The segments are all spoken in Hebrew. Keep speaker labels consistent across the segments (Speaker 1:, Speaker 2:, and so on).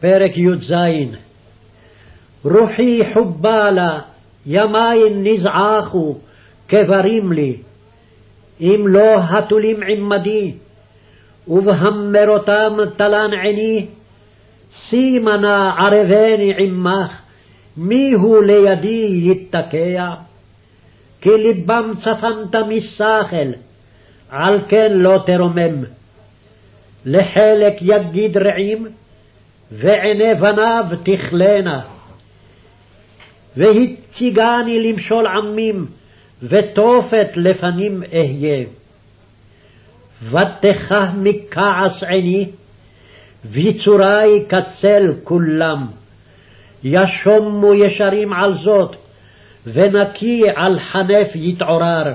Speaker 1: פרק י"ז רוחי חובה לה, ימין נזעכו, כברים לי. אם לא התולים עמדי, ובהמרותם תלן עיני, שימה נא ערבני עמך, מי הוא לידי יתקע? כי לבם צפנת משכל, על כן לא תרומם. לחלק יגיד רעים, ועיני בניו תכלנה. והציגני למשול עמים, ותופת לפנים אהיה. ותכה מכעס עיני, ויצורי כצל כולם. ישומו ישרים על זאת, ונקי על חנף יתעורר.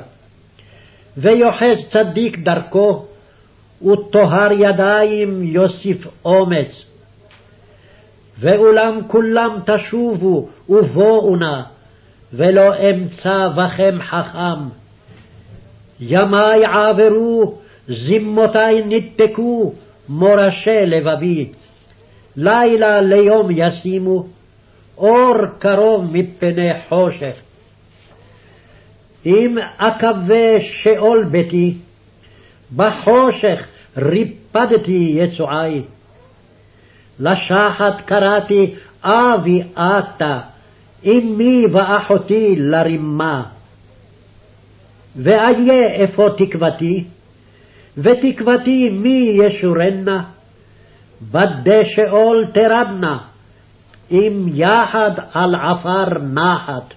Speaker 1: ויוחז צדיק דרכו, וטוהר ידיים יוסיף אומץ. ואולם כולם תשובו ובואו נא, ולא אמצא בכם חכם. ימי עברו, זמותי נדפקו, מורשי לבבי. לילה ליום ישימו, אור קרוב מפני חושך. אם אקווה שאול ביתי, בחושך ריפדתי יצועי. לשחת קראתי אבי אתה, אמי ואחותי לרימה. ואיה איפה תקוותי? ותקוותי מי ישורנה? בדי שאול תרדנה, אם יחד על עפר נחת.